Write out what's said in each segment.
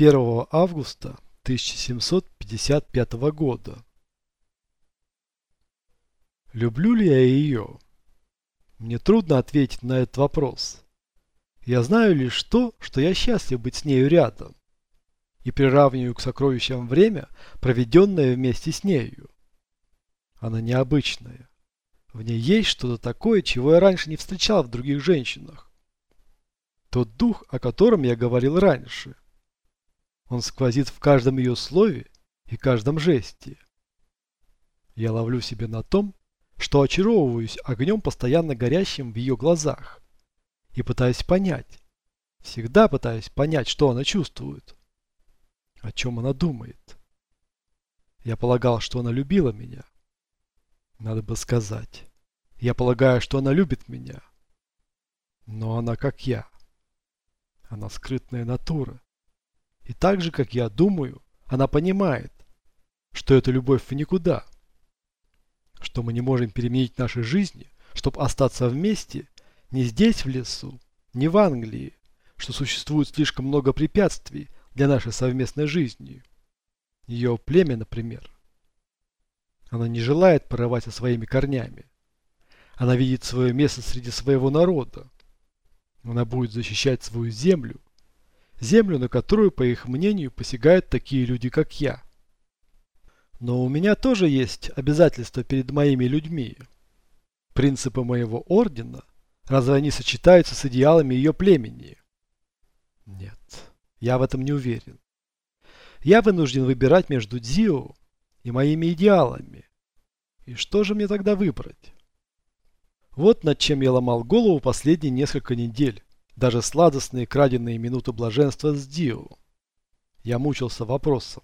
1 августа 1755 года. Люблю ли я ее? Мне трудно ответить на этот вопрос. Я знаю лишь то, что я счастлив быть с нею рядом и приравниваю к сокровищам время, проведенное вместе с нею. Она необычная. В ней есть что-то такое, чего я раньше не встречал в других женщинах. Тот дух, о котором я говорил раньше. Он сквозит в каждом ее слове и каждом жесте. Я ловлю себя на том, что очаровываюсь огнем, постоянно горящим в ее глазах, и пытаюсь понять, всегда пытаюсь понять, что она чувствует, о чем она думает. Я полагал, что она любила меня. Надо бы сказать. Я полагаю, что она любит меня. Но она как я. Она скрытная натура. И так же, как я думаю, она понимает, что это любовь в никуда. Что мы не можем переменить наши жизни, чтобы остаться вместе не здесь в лесу, не в Англии, что существует слишком много препятствий для нашей совместной жизни. Ее племя, например. Она не желает порывать своими корнями. Она видит свое место среди своего народа. Она будет защищать свою землю. Землю, на которую, по их мнению, посягают такие люди, как я. Но у меня тоже есть обязательства перед моими людьми. Принципы моего ордена, разве они сочетаются с идеалами ее племени? Нет, я в этом не уверен. Я вынужден выбирать между Дзио и моими идеалами. И что же мне тогда выбрать? Вот над чем я ломал голову последние несколько недель, даже сладостные краденные минуты блаженства с Дио. Я мучился вопросом,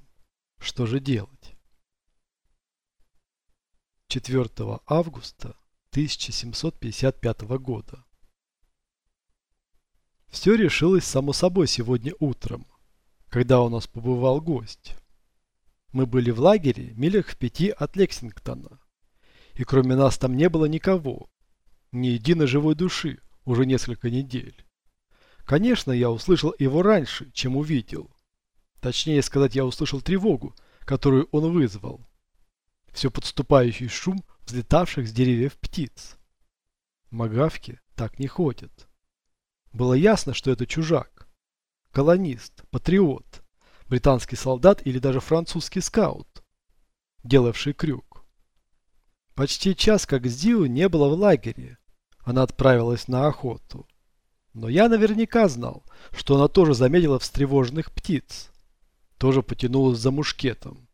что же делать? 4 августа 1755 года. Все решилось само собой сегодня утром, когда у нас побывал гость. Мы были в лагере милях в пяти от Лексингтона, и кроме нас там не было никого, ни единой живой души уже несколько недель. Конечно, я услышал его раньше, чем увидел. Точнее сказать, я услышал тревогу, которую он вызвал. Все подступающий шум взлетавших с деревьев птиц. Магавки так не ходят. Было ясно, что это чужак. Колонист, патриот, британский солдат или даже французский скаут, делавший крюк. Почти час как Зиу не было в лагере, она отправилась на охоту. Но я наверняка знал, что она тоже заметила встревоженных птиц. Тоже потянулась за мушкетом.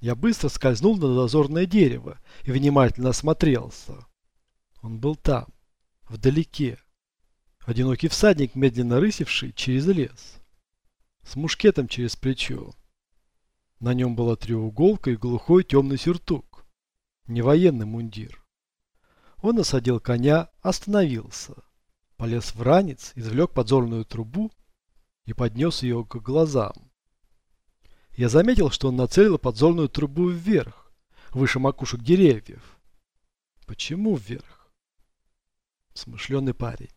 Я быстро скользнул на дозорное дерево и внимательно осмотрелся. Он был там, вдалеке. Одинокий всадник, медленно рысивший через лес. С мушкетом через плечо. На нем была треуголка и глухой темный сюртук. Не военный мундир. Он осадил коня, остановился. Полез в ранец, извлек подзорную трубу и поднес ее к глазам. Я заметил, что он нацелил подзорную трубу вверх, выше макушек деревьев. Почему вверх? Смышленый парень.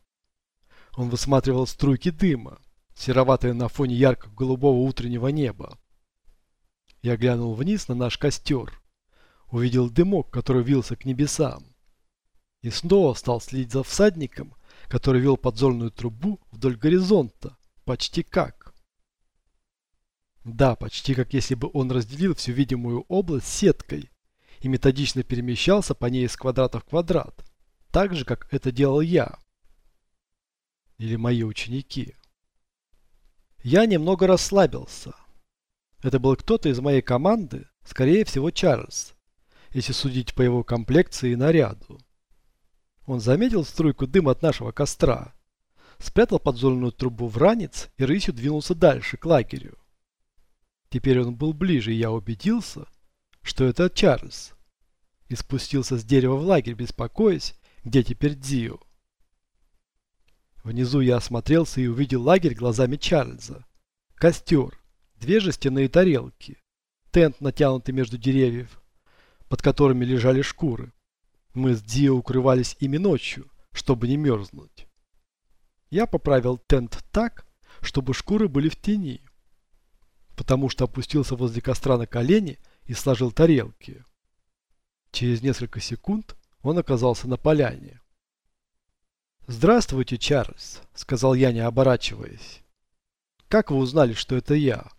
Он высматривал струйки дыма, сероватые на фоне ярко-голубого утреннего неба. Я глянул вниз на наш костер. Увидел дымок, который вился к небесам и снова стал следить за всадником, который вел подзорную трубу вдоль горизонта, почти как. Да, почти как если бы он разделил всю видимую область сеткой и методично перемещался по ней из квадрата в квадрат, так же, как это делал я. Или мои ученики. Я немного расслабился. Это был кто-то из моей команды, скорее всего Чарльз, если судить по его комплекции и наряду. Он заметил струйку дыма от нашего костра, спрятал подзорную трубу в ранец и рысью двинулся дальше, к лагерю. Теперь он был ближе, и я убедился, что это Чарльз. И спустился с дерева в лагерь, беспокоясь, где теперь Дио. Внизу я осмотрелся и увидел лагерь глазами Чарльза. Костер, две жестяные тарелки, тент, натянутый между деревьев, под которыми лежали шкуры. Мы с Дио укрывались ими ночью, чтобы не мерзнуть. Я поправил тент так, чтобы шкуры были в тени, потому что опустился возле костра на колени и сложил тарелки. Через несколько секунд он оказался на поляне. «Здравствуйте, Чарльз», — сказал я, не оборачиваясь. «Как вы узнали, что это я?»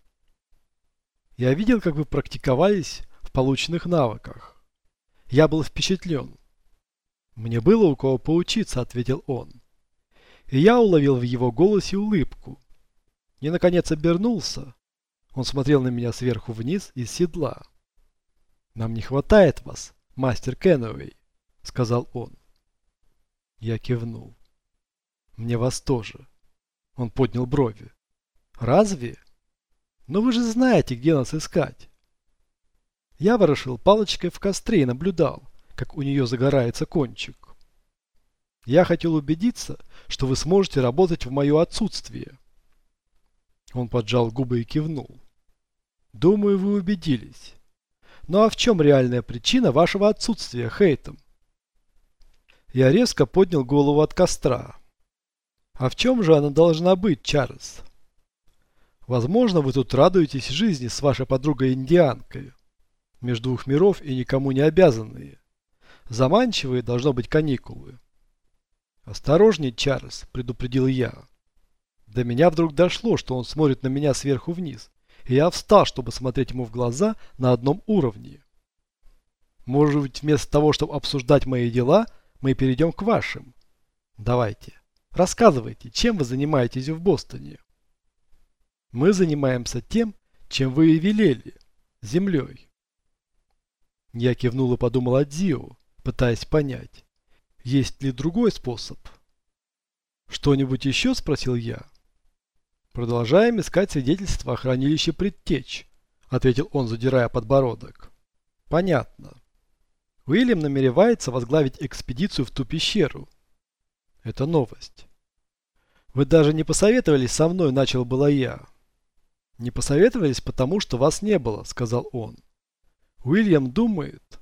«Я видел, как вы практиковались в полученных навыках. Я был впечатлен». «Мне было у кого поучиться», — ответил он. И я уловил в его голосе улыбку. И, наконец, обернулся. Он смотрел на меня сверху вниз из седла. «Нам не хватает вас, мастер Кенуэй», — сказал он. Я кивнул. Мне вас тоже. Он поднял брови. Разве? Но вы же знаете, где нас искать. Я ворошил палочкой в костре и наблюдал, как у нее загорается кончик. Я хотел убедиться, что вы сможете работать в мое отсутствие. Он поджал губы и кивнул. Думаю, вы убедились. Ну а в чем реальная причина вашего отсутствия, Хейтом? Я резко поднял голову от костра. А в чем же она должна быть, Чарльз? Возможно, вы тут радуетесь жизни с вашей подругой-индианкой. Между двух миров и никому не обязанные. Заманчивые должно быть каникулы. «Осторожней, Чарльз», – предупредил я. До меня вдруг дошло, что он смотрит на меня сверху вниз, и я встал, чтобы смотреть ему в глаза на одном уровне. Может быть, вместо того, чтобы обсуждать мои дела, мы перейдем к вашим. Давайте. Рассказывайте, чем вы занимаетесь в Бостоне? Мы занимаемся тем, чем вы и велели. Землей. Я кивнул и подумал о Дио, пытаясь понять, есть ли другой способ. Что-нибудь еще? Спросил я. Продолжаем искать свидетельства о хранилище предтеч, ответил он, задирая подбородок. Понятно. Уильям намеревается возглавить экспедицию в ту пещеру. Это новость. Вы даже не посоветовались со мной, начал было я. Не посоветовались, потому что вас не было, сказал он. Уильям думает.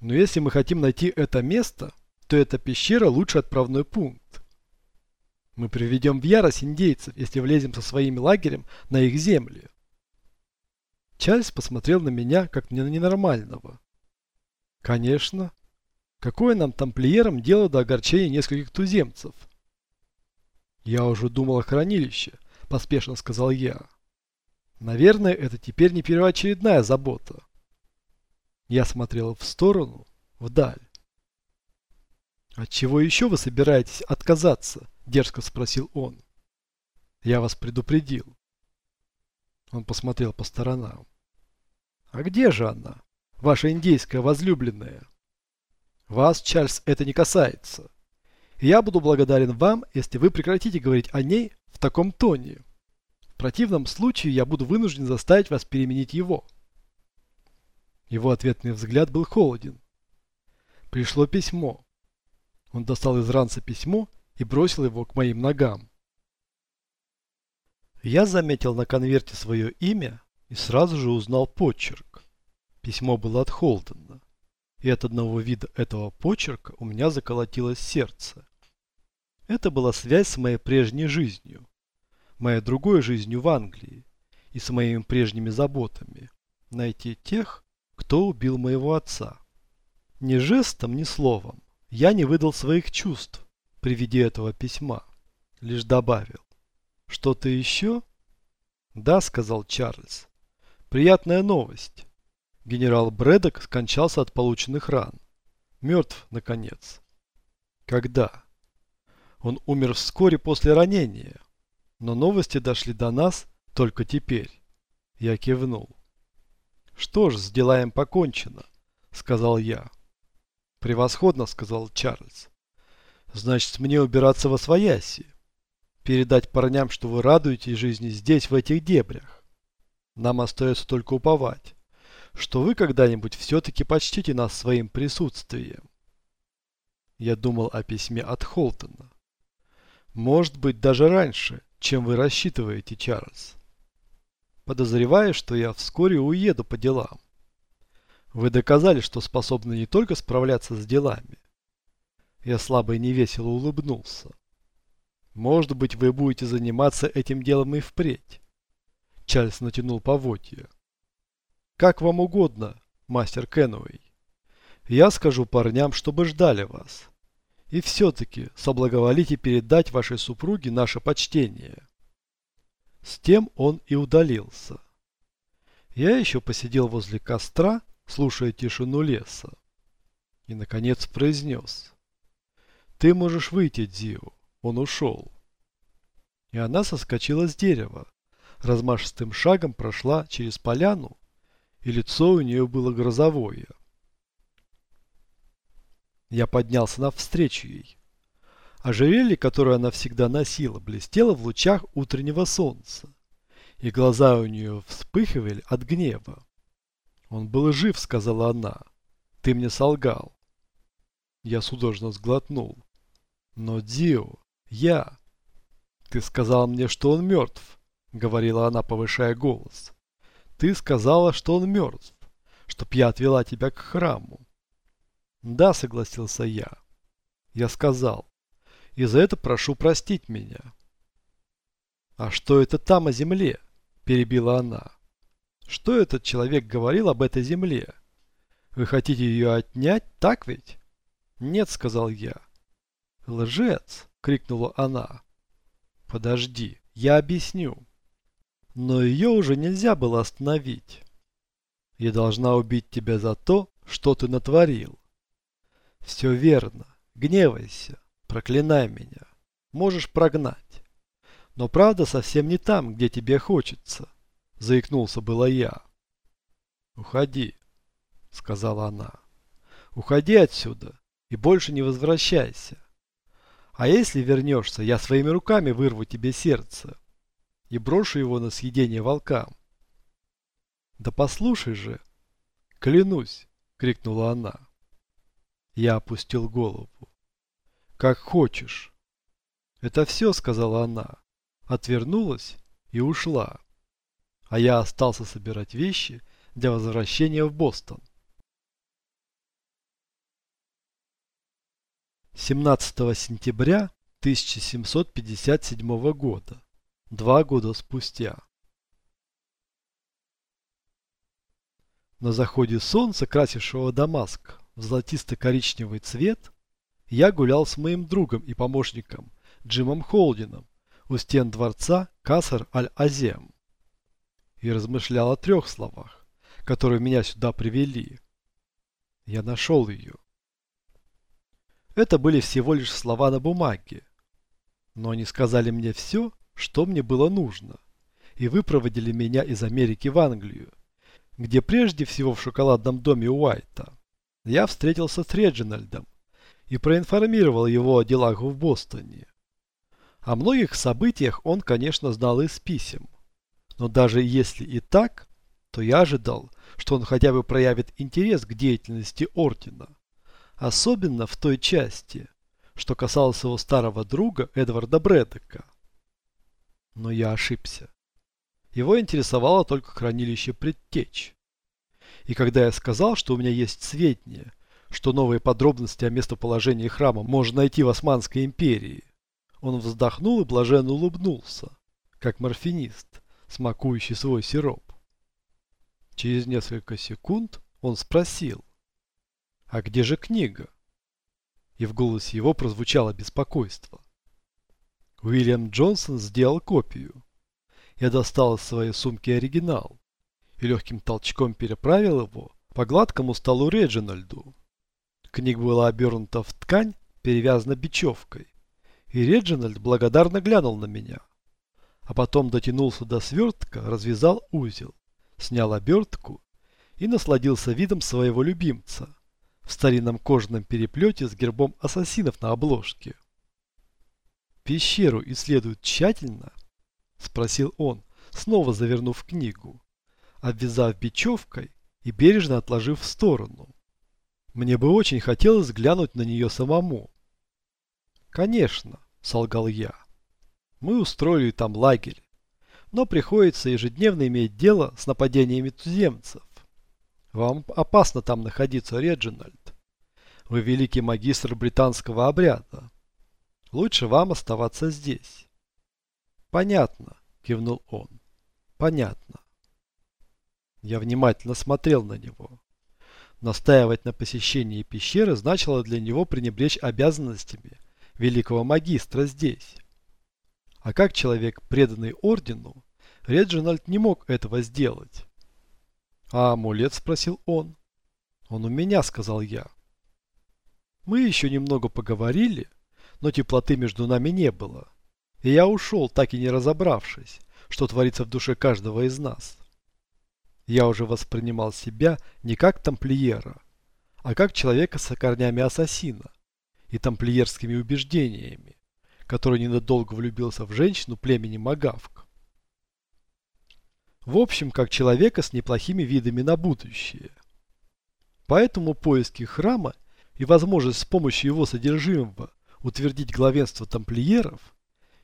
Но если мы хотим найти это место, то эта пещера лучший отправной пункт. Мы приведем в ярость индейцев, если влезем со своим лагерем на их земли. Чарльз посмотрел на меня, как на ненормального. Конечно. Какое нам тамплиерам дело до огорчения нескольких туземцев? Я уже думал о хранилище, поспешно сказал я. Наверное, это теперь не первоочередная забота. Я смотрел в сторону, вдаль. «От чего еще вы собираетесь отказаться?» – дерзко спросил он. «Я вас предупредил». Он посмотрел по сторонам. «А где же она?» ваша индейская возлюбленная. Вас, Чарльз, это не касается. Я буду благодарен вам, если вы прекратите говорить о ней в таком тоне. В противном случае я буду вынужден заставить вас переменить его. Его ответный взгляд был холоден. Пришло письмо. Он достал из ранца письмо и бросил его к моим ногам. Я заметил на конверте свое имя и сразу же узнал почерк. Письмо было от Холдена. И от одного вида этого почерка у меня заколотилось сердце. Это была связь с моей прежней жизнью, моей другой жизнью в Англии и с моими прежними заботами. Найти тех, кто убил моего отца. Ни жестом, ни словом я не выдал своих чувств при виде этого письма. Лишь добавил. Что-то еще? Да, сказал Чарльз. Приятная новость. Генерал Брэдок скончался от полученных ран. Мертв, наконец. Когда? Он умер вскоре после ранения. Но новости дошли до нас только теперь. Я кивнул. Что ж, с делаем покончено, сказал я. Превосходно, сказал Чарльз. Значит, мне убираться во свояси. Передать парням, что вы радуетесь жизни здесь, в этих дебрях. Нам остается только уповать что вы когда-нибудь все-таки почтите нас своим присутствием. Я думал о письме от Холтона. Может быть, даже раньше, чем вы рассчитываете, Чарльз. Подозреваю, что я вскоре уеду по делам. Вы доказали, что способны не только справляться с делами. Я слабо и невесело улыбнулся. Может быть, вы будете заниматься этим делом и впредь. Чарльз натянул поводья. Как вам угодно, мастер Кенуэй. Я скажу парням, чтобы ждали вас. И все-таки соблаговолите передать вашей супруге наше почтение. С тем он и удалился. Я еще посидел возле костра, слушая тишину леса. И, наконец, произнес. «Ты можешь выйти, Дзио». Он ушел. И она соскочила с дерева, размашистым шагом прошла через поляну, и лицо у нее было грозовое. Я поднялся навстречу ей. Ожерелье, которое она всегда носила, блестело в лучах утреннего солнца, и глаза у нее вспыхивали от гнева. «Он был жив», — сказала она. «Ты мне солгал». Я судорожно сглотнул. «Но, Дио, я...» «Ты сказал мне, что он мертв», — говорила она, повышая голос. «Ты сказала, что он мертв, чтоб я отвела тебя к храму. Да, согласился я. Я сказал. И за это прошу простить меня. А что это там о земле? Перебила она. Что этот человек говорил об этой земле? Вы хотите ее отнять, так ведь? Нет, сказал я. Лжец, крикнула она. Подожди, я объясню. Но ее уже нельзя было остановить. Я должна убить тебя за то, что ты натворил. Все верно. Гневайся. Проклинай меня. Можешь прогнать. Но правда совсем не там, где тебе хочется. Заикнулся было я. Уходи, сказала она. Уходи отсюда и больше не возвращайся. А если вернешься, я своими руками вырву тебе сердце и брошу его на съедение волкам. Да послушай же, клянусь, крикнула она. Я опустил голову. «Как хочешь». «Это все», — сказала она. Отвернулась и ушла. А я остался собирать вещи для возвращения в Бостон. 17 сентября 1757 года. Два года спустя. На заходе солнца, красившего Дамаск, в золотисто-коричневый цвет, я гулял с моим другом и помощником Джимом Холдином у стен дворца Касар Аль-Азем и размышлял о трех словах, которые меня сюда привели. Я нашел ее. Это были всего лишь слова на бумаге, но они сказали мне все, что мне было нужно, и выпроводили меня из Америки в Англию, где прежде всего в шоколадном доме Уайта я встретился с Реджинальдом и проинформировал его о делах в Бостоне. О многих событиях он, конечно, знал из писем. Но даже если и так, то я ожидал, что он хотя бы проявит интерес к деятельности Ордена. Особенно в той части, что касалось его старого друга Эдварда Брэдека. Но я ошибся. Его интересовало только хранилище предтеч. И когда я сказал, что у меня есть сведения, что новые подробности о местоположении храма можно найти в Османской империи, он вздохнул и блаженно улыбнулся, как морфинист, смакующий свой сироп. Через несколько секунд он спросил, «А где же книга?» И в голосе его прозвучало беспокойство. Уильям Джонсон сделал копию. Я достал из своей сумки оригинал и легким толчком переправил его по гладкому столу Реджинальду. Книга была обернута в ткань, перевязана бечевкой, и Реджинальд благодарно глянул на меня. А потом дотянулся до свертка, развязал узел, снял обертку и насладился видом своего любимца в старинном кожаном переплете с гербом ассасинов на обложке. «Пещеру исследуют тщательно?» – спросил он, снова завернув книгу обвязав бечевкой и бережно отложив в сторону. Мне бы очень хотелось глянуть на нее самому. Конечно, солгал я. Мы устроили там лагерь, но приходится ежедневно иметь дело с нападениями туземцев. Вам опасно там находиться, Реджинальд. Вы великий магистр британского обряда. Лучше вам оставаться здесь. Понятно, кивнул он. Понятно. Я внимательно смотрел на него. Настаивать на посещении пещеры значило для него пренебречь обязанностями великого магистра здесь. А как человек, преданный ордену, Реджинальд не мог этого сделать. «А амулет?» – спросил он. «Он у меня», – сказал я. Мы еще немного поговорили, но теплоты между нами не было. И я ушел, так и не разобравшись, что творится в душе каждого из нас. Я уже воспринимал себя не как тамплиера, а как человека с корнями ассасина и тамплиерскими убеждениями, который ненадолго влюбился в женщину племени Магавк. В общем, как человека с неплохими видами на будущее. Поэтому поиски храма и возможность с помощью его содержимого утвердить главенство тамплиеров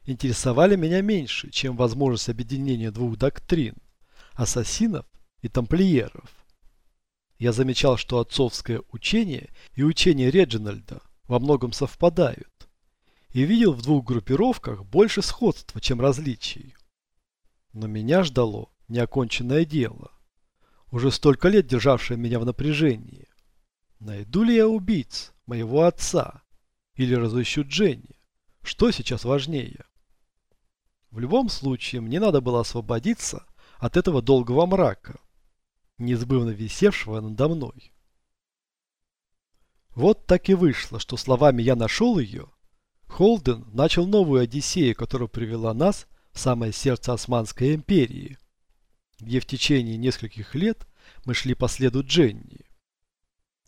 интересовали меня меньше, чем возможность объединения двух доктрин – ассасинов и тамплиеров. Я замечал, что отцовское учение и учение Реджинальда во многом совпадают, и видел в двух группировках больше сходства, чем различий. Но меня ждало неоконченное дело, уже столько лет державшее меня в напряжении. Найду ли я убийц моего отца или разыщу Дженни? Что сейчас важнее? В любом случае, мне надо было освободиться от этого долгого мрака, неизбывно висевшего надо мной. Вот так и вышло, что словами «я нашел ее» Холден начал новую Одиссею, которая привела нас в самое сердце Османской империи, где в течение нескольких лет мы шли по следу Дженни.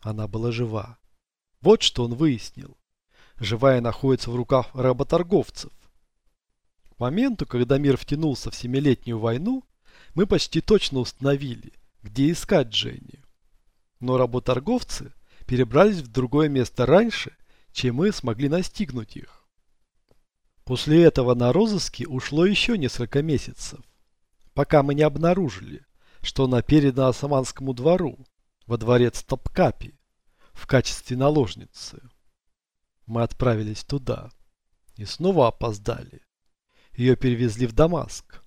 Она была жива. Вот что он выяснил. Живая находится в руках работорговцев. К моменту, когда мир втянулся в Семилетнюю войну, мы почти точно установили, где искать Дженни. Но работорговцы перебрались в другое место раньше, чем мы смогли настигнуть их. После этого на розыски ушло еще несколько месяцев, пока мы не обнаружили, что она передана Османскому двору, во дворец Топкапи, в качестве наложницы. Мы отправились туда и снова опоздали. Ее перевезли в Дамаск,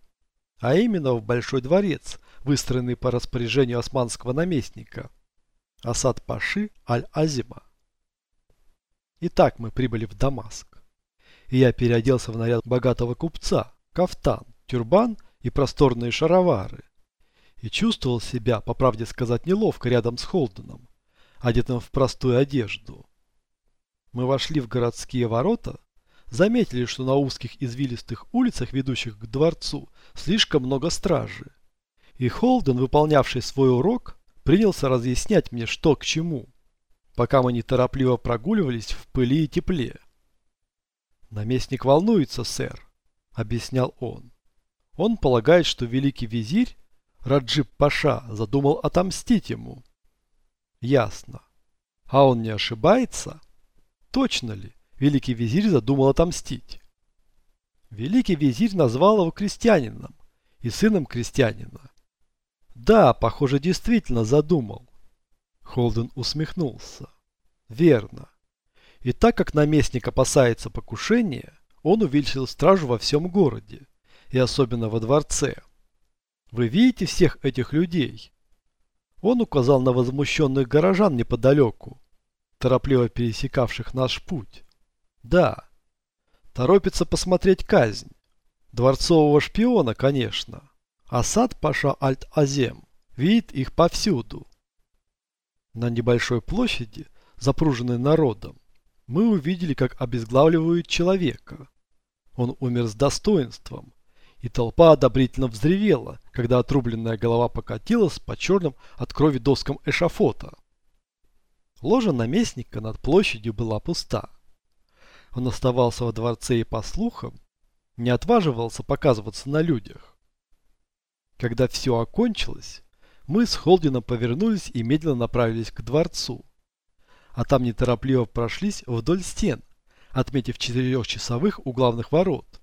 а именно в Большой дворец, выстроенный по распоряжению османского наместника Асад Паши Аль-Азима. Итак, мы прибыли в Дамаск. И я переоделся в наряд богатого купца, кафтан, тюрбан и просторные шаровары. И чувствовал себя, по правде сказать, неловко рядом с Холденом, одетым в простую одежду. Мы вошли в городские ворота, заметили, что на узких извилистых улицах, ведущих к дворцу, слишком много стражи. И Холден, выполнявший свой урок, принялся разъяснять мне, что к чему, пока мы неторопливо прогуливались в пыли и тепле. «Наместник волнуется, сэр», — объяснял он. «Он полагает, что великий визирь Раджиб Паша задумал отомстить ему». «Ясно. А он не ошибается?» «Точно ли?» великий визирь задумал отомстить. Великий визирь назвал его крестьянином и сыном крестьянина. Да, похоже, действительно задумал. Холден усмехнулся. Верно. И так как наместник опасается покушения, он увеличил стражу во всем городе, и особенно во дворце. Вы видите всех этих людей? Он указал на возмущенных горожан неподалеку, торопливо пересекавших наш путь. Да. Торопится посмотреть казнь. Дворцового шпиона, конечно. Асад Паша Альт-Азем видит их повсюду. На небольшой площади, запруженной народом, мы увидели, как обезглавливают человека. Он умер с достоинством, и толпа одобрительно взревела, когда отрубленная голова покатилась по черным от крови доскам эшафота. Ложа наместника над площадью была пуста. Он оставался во дворце и, по слухам, не отваживался показываться на людях. Когда все окончилось, мы с Холдином повернулись и медленно направились к дворцу. А там неторопливо прошлись вдоль стен, отметив четырехчасовых у главных ворот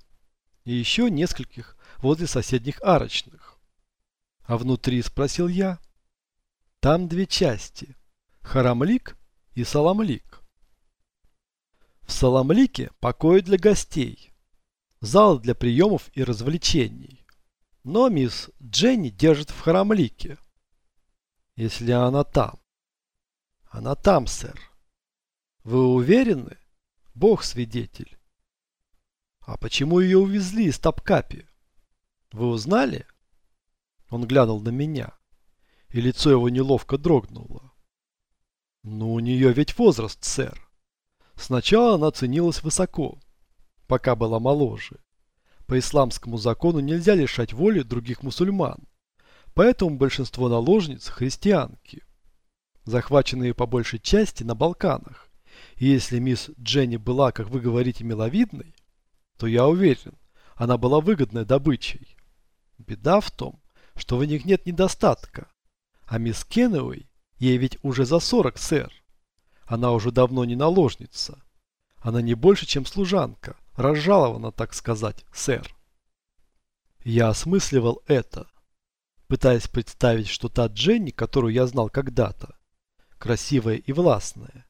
и еще нескольких возле соседних арочных. А внутри, спросил я, там две части – Харамлик и Саламлик. В Саламлике покои для гостей, зал для приемов и развлечений. Но мисс Дженни держит в Харамлике. Если она там. Она там, сэр. Вы уверены? Бог свидетель. А почему ее увезли из Топкапи? Вы узнали? Он глянул на меня, и лицо его неловко дрогнуло. Ну, у нее ведь возраст, сэр. Сначала она ценилась высоко, пока была моложе. По исламскому закону нельзя лишать воли других мусульман, поэтому большинство наложниц – христианки, захваченные по большей части на Балканах. И если мисс Дженни была, как вы говорите, миловидной, то я уверен, она была выгодной добычей. Беда в том, что в них нет недостатка. А мисс Кеннеуэй, ей ведь уже за 40, сэр. Она уже давно не наложница. Она не больше, чем служанка, разжалована, так сказать, сэр. Я осмысливал это, пытаясь представить, что та Дженни, которую я знал когда-то, красивая и властная,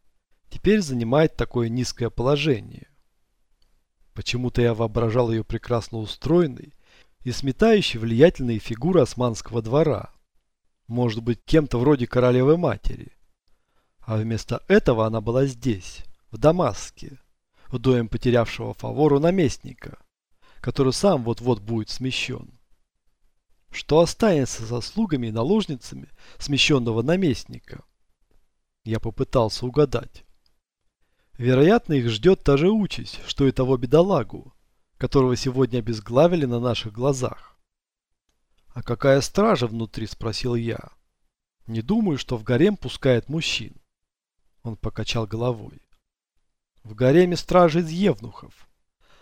теперь занимает такое низкое положение. Почему-то я воображал ее прекрасно устроенной и сметающей влиятельные фигуры османского двора. Может быть, кем-то вроде королевы матери. А вместо этого она была здесь, в Дамаске, в доме потерявшего фавору наместника, который сам вот-вот будет смещен. Что останется со слугами и наложницами смещенного наместника? Я попытался угадать. Вероятно, их ждет та же участь, что и того бедолагу, которого сегодня обезглавили на наших глазах. «А какая стража внутри?» – спросил я. «Не думаю, что в гарем пускает мужчин». Он покачал головой. «В гареме стражи из евнухов.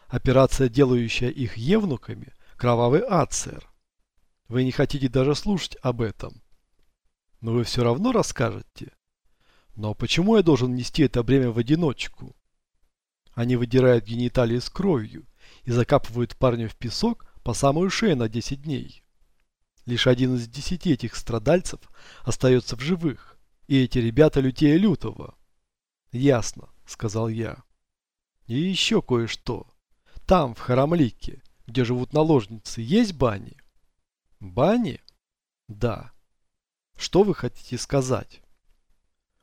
Операция, делающая их евнуками – кровавый ад, сэр. Вы не хотите даже слушать об этом. Но вы все равно расскажете. Но почему я должен нести это бремя в одиночку? Они выдирают гениталии с кровью и закапывают парня в песок по самую шею на 10 дней. Лишь один из десяти этих страдальцев остается в живых, и эти ребята лютее лютого. Ясно, сказал я. И еще кое-что. Там, в Харамлике, где живут наложницы, есть бани? Бани? Да. Что вы хотите сказать?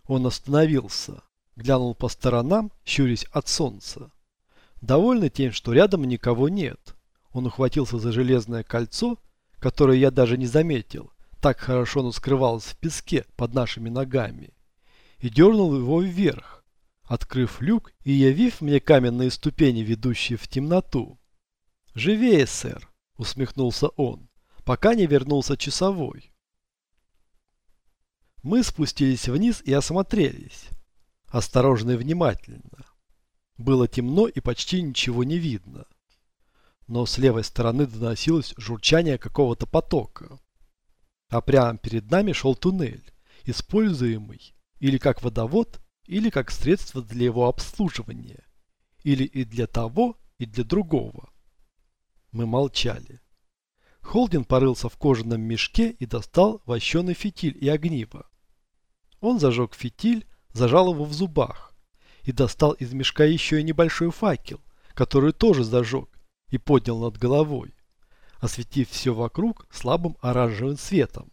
Он остановился, глянул по сторонам, щурясь от солнца. Довольный тем, что рядом никого нет, он ухватился за железное кольцо, которое я даже не заметил, так хорошо оно скрывалось в песке под нашими ногами, и дернул его вверх, открыв люк и явив мне каменные ступени, ведущие в темноту. «Живее, сэр!» — усмехнулся он, пока не вернулся часовой. Мы спустились вниз и осмотрелись. Осторожно и внимательно. Было темно и почти ничего не видно. Но с левой стороны доносилось журчание какого-то потока. А прямо перед нами шел туннель, используемый или как водовод, или как средство для его обслуживания. Или и для того, и для другого. Мы молчали. Холдин порылся в кожаном мешке и достал вощеный фитиль и огниво. Он зажег фитиль, зажал его в зубах и достал из мешка еще и небольшой факел, который тоже зажег и поднял над головой, осветив все вокруг слабым оранжевым светом.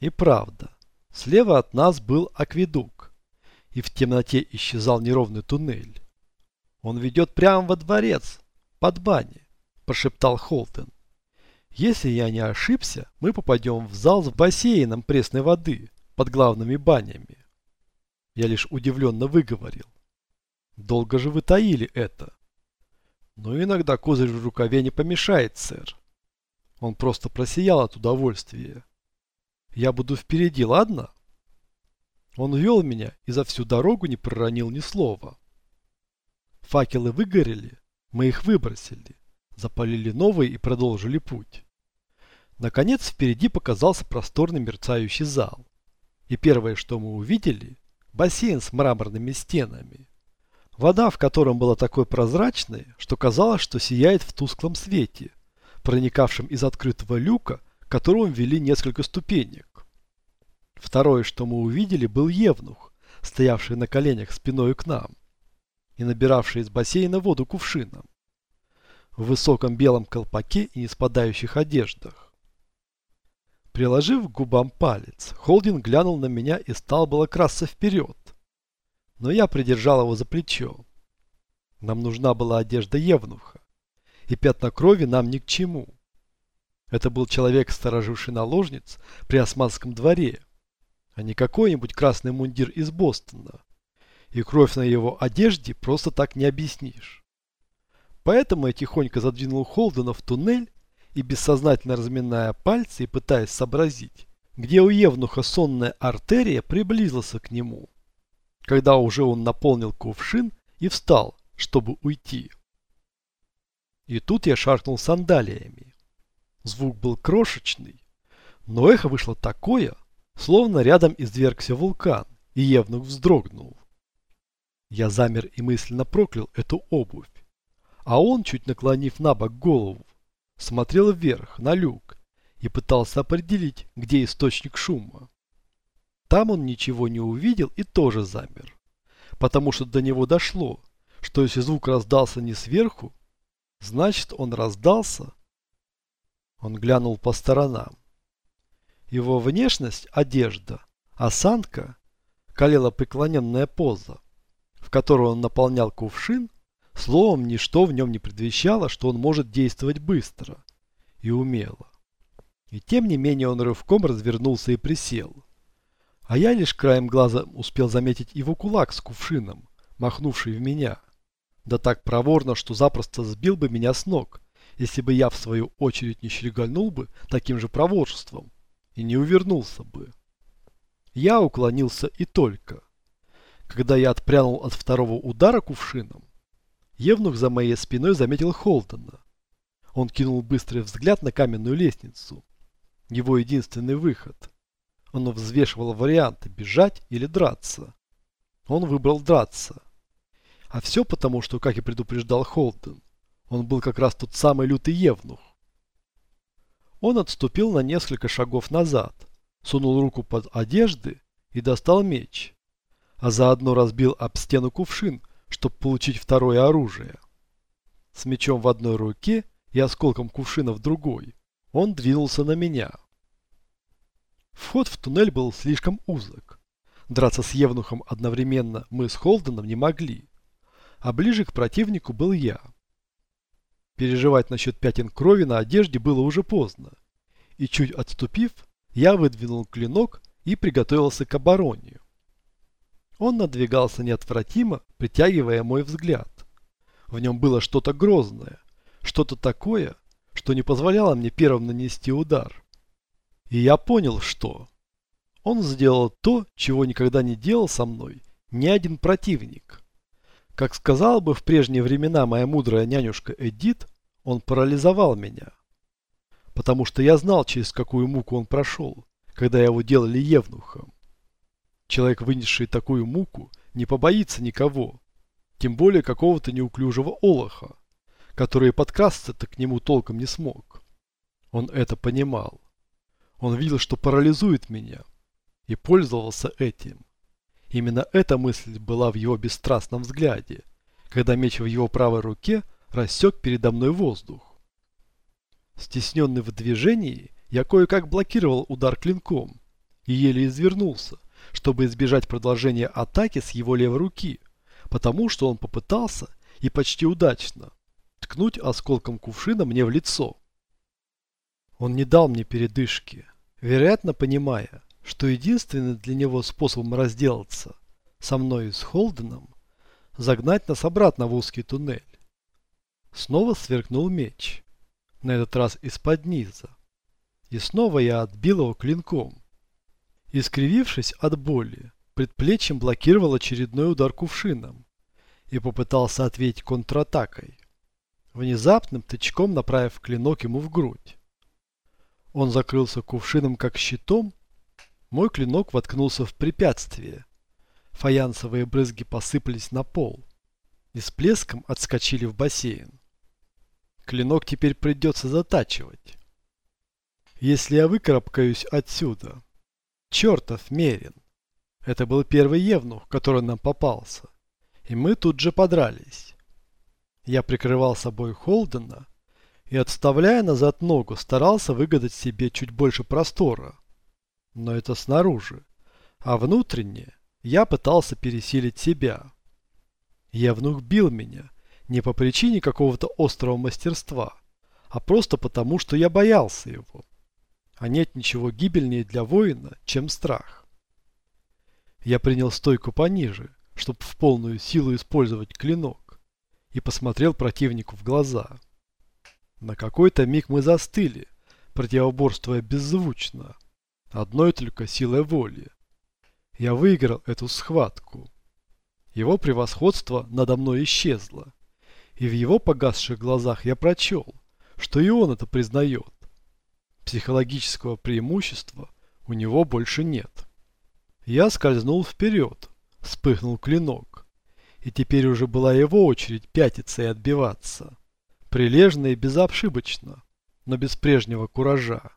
И правда, слева от нас был акведук, и в темноте исчезал неровный туннель. «Он ведет прямо во дворец, под бани», – прошептал Холтен. «Если я не ошибся, мы попадем в зал с бассейном пресной воды, под главными банями. Я лишь удивленно выговорил. Долго же вы таили это? Но иногда козырь в рукаве не помешает, сэр. Он просто просиял от удовольствия. Я буду впереди, ладно? Он вел меня и за всю дорогу не проронил ни слова. Факелы выгорели, мы их выбросили, запалили новые и продолжили путь. Наконец впереди показался просторный мерцающий зал. И первое, что мы увидели, бассейн с мраморными стенами. Вода в котором была такой прозрачной, что казалось, что сияет в тусклом свете, проникавшем из открытого люка, которым вели несколько ступенек. Второе, что мы увидели, был Евнух, стоявший на коленях спиной к нам и набиравший из бассейна воду кувшином. в высоком белом колпаке и не спадающих одеждах. Приложив к губам палец, Холдин глянул на меня и стал было красться вперед. Но я придержал его за плечо. Нам нужна была одежда Евнуха, и пятна крови нам ни к чему. Это был человек, стороживший наложниц при османском дворе, а не какой-нибудь красный мундир из Бостона. И кровь на его одежде просто так не объяснишь. Поэтому я тихонько задвинул Холдена в туннель и, бессознательно разминая пальцы и пытаясь сообразить, где у Евнуха сонная артерия, приблизился к нему. Когда уже он наполнил кувшин и встал, чтобы уйти. И тут я шаркнул сандалиями. Звук был крошечный, но эхо вышло такое, словно рядом извергся вулкан, и Евнух вздрогнул. Я замер и мысленно проклял эту обувь. А он, чуть наклонив на бок голову, смотрел вверх, на люк, и пытался определить, где источник шума. Там он ничего не увидел и тоже замер, потому что до него дошло, что если звук раздался не сверху, значит он раздался. Он глянул по сторонам. Его внешность, одежда, осанка, колела преклоненная поза, в которую он наполнял кувшин, словом, ничто в нем не предвещало, что он может действовать быстро и умело. И тем не менее он рывком развернулся и присел. А я лишь краем глаза успел заметить его кулак с кувшином, махнувший в меня. Да так проворно, что запросто сбил бы меня с ног, если бы я в свою очередь не щегольнул бы таким же проворством и не увернулся бы. Я уклонился и только. Когда я отпрянул от второго удара кувшином, Евнух за моей спиной заметил Холдена. Он кинул быстрый взгляд на каменную лестницу. Его единственный выход. Он взвешивал варианты бежать или драться. Он выбрал драться. А все потому, что, как и предупреждал Холден, он был как раз тот самый лютый Евнух. Он отступил на несколько шагов назад, сунул руку под одежды и достал меч, а заодно разбил об стену кувшин, чтобы получить второе оружие. С мечом в одной руке и осколком кувшина в другой, он двинулся на меня. Вход в туннель был слишком узок. Драться с Евнухом одновременно мы с Холденом не могли, а ближе к противнику был я. Переживать насчет пятен крови на одежде было уже поздно. И чуть отступив, я выдвинул клинок и приготовился к обороне. Он надвигался неотвратимо, притягивая мой взгляд. В нем было что-то грозное, что-то такое, что не позволяло мне первым нанести удар. И я понял, что... Он сделал то, чего никогда не делал со мной ни один противник. Как сказал бы в прежние времена моя мудрая нянюшка Эдит, он парализовал меня. Потому что я знал, через какую муку он прошел, когда его делали евнухом. Человек, вынесший такую муку, не побоится никого, тем более какого-то неуклюжего олоха, который подкрасться-то к нему толком не смог. Он это понимал. Он видел, что парализует меня, и пользовался этим. Именно эта мысль была в его бесстрастном взгляде, когда меч в его правой руке рассек передо мной воздух. Стесненный в движении, я кое-как блокировал удар клинком и еле извернулся, чтобы избежать продолжения атаки с его левой руки, потому что он попытался, и почти удачно, ткнуть осколком кувшина мне в лицо. Он не дал мне передышки, вероятно понимая, что единственный для него способом разделаться со мной и с Холденом загнать нас обратно в узкий туннель. Снова сверкнул меч, на этот раз из-под низа. И снова я отбил его клинком. Искривившись от боли, предплечьем блокировал очередной удар кувшином и попытался ответить контратакой, внезапным тычком направив клинок ему в грудь. Он закрылся кувшином как щитом мой клинок воткнулся в препятствие. Фаянсовые брызги посыпались на пол и с плеском отскочили в бассейн. Клинок теперь придется затачивать. Если я выкарабкаюсь отсюда. Чертов мерин. Это был первый евнух, который нам попался. И мы тут же подрались. Я прикрывал собой Холдена и, отставляя назад ногу, старался выгадать себе чуть больше простора. Но это снаружи. А внутренне я пытался пересилить себя. Евнух бил меня не по причине какого-то острого мастерства, а просто потому, что я боялся его. А нет ничего гибельнее для воина, чем страх. Я принял стойку пониже, чтобы в полную силу использовать клинок, и посмотрел противнику в глаза. На какой-то миг мы застыли, противоборствуя беззвучно, одной только силой воли. Я выиграл эту схватку. Его превосходство надо мной исчезло, и в его погасших глазах я прочел, что и он это признает. Психологического преимущества у него больше нет. Я скользнул вперед, вспыхнул клинок. И теперь уже была его очередь пятиться и отбиваться. Прилежно и безошибочно, но без прежнего куража.